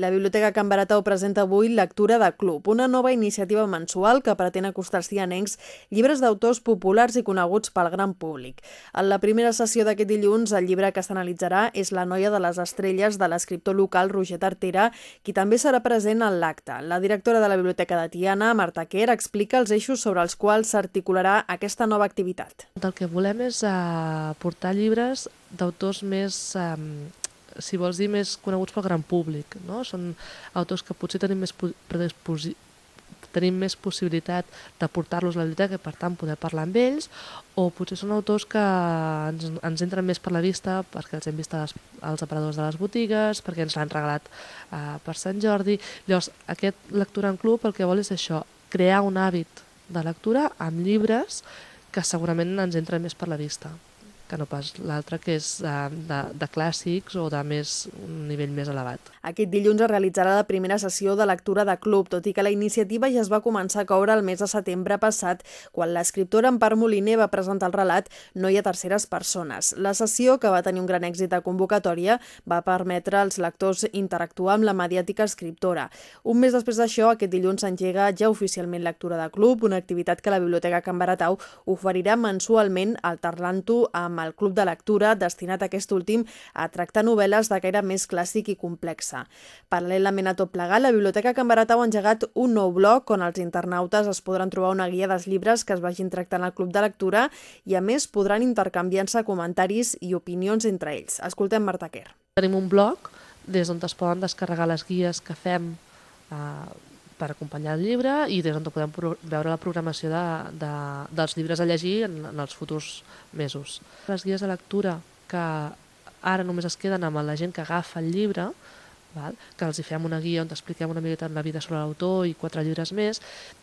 La Biblioteca Can Baratau presenta avui Lectura de Club, una nova iniciativa mensual que pretén acostar-s'hi a nencs llibres d'autors populars i coneguts pel gran públic. En la primera sessió d'aquest dilluns, el llibre que s'analitzarà és La noia de les estrelles de l'escriptor local Roger Tartera, qui també serà present en l'acte. La directora de la Biblioteca de Tiana, Marta Quer, explica els eixos sobre els quals s'articularà aquesta nova activitat. El que volem és uh, portar llibres d'autors més um, si vols dir, més coneguts pel gran públic. No? Són autors que potser tenim més predisposi tenim més possibilitat de portar-los a la biblioteca i per tant poder parlar amb ells o potser són autors que ens, ens entren més per la vista perquè els hem vist als, als aparadors de les botigues, perquè ens l'han regalat uh, per Sant Jordi. Llavors, aquest lectura en club el que vol és això, crear un hàbit de lectura amb llibres que segurament ens entren més per la vista que no pas l'altre que és de, de, de clàssics o de més, un nivell més elevat. Aquest dilluns es realitzarà la primera sessió de lectura de club, tot i que la iniciativa ja es va començar a coure el mes de setembre passat, quan l'escriptora Empar Moliner va presentar el relat No hi ha terceres persones. La sessió, que va tenir un gran èxit de convocatòria, va permetre als lectors interactuar amb la mediàtica escriptora. Un mes després d'això, aquest dilluns s'engega ja oficialment lectura de club, una activitat que la Biblioteca Can Baratau oferirà mensualment alternant-ho amb el Club de Lectura, destinat a aquest últim a tractar novel·les de gaire més clàssic i complexa. Paral·lelament a tot plegat, la Biblioteca Can Baratau ha engegat un nou blog on els internautes es podran trobar una guia dels llibres que es vagin tractant al Club de Lectura i, a més, podran intercanviar-se comentaris i opinions entre ells. Escoltem Marta Quer. Tenim un blog des on es poden descarregar les guies que fem eh, per acompanyar el llibre i des d'on podem veure la programació de, de, dels llibres a llegir en, en els futurs mesos. Les guies de lectura que ara només es queden amb la gent que agafa el llibre, val? que els hi fem una guia on expliquem una miqueta la vida sobre l'autor i quatre llibres més,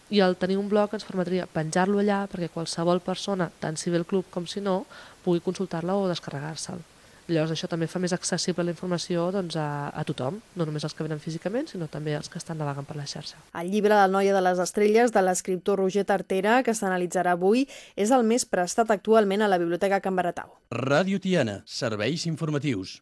i el tenir un blog ens permetria penjar-lo allà perquè qualsevol persona, tant si ve el club com si no, pugui consultar-la o descarregar-se'l. Llavors això també fa més accessible la informació doncs, a, a tothom, no només els que venen físicament, sinó també els que estan navegant per la xarxa. El llibre La noia de les estrelles de l'escriptor Roger Tartera, que s'analitzarà avui, és el més prestat actualment a la Biblioteca Can Baratau. Ràdio Tiana, serveis informatius.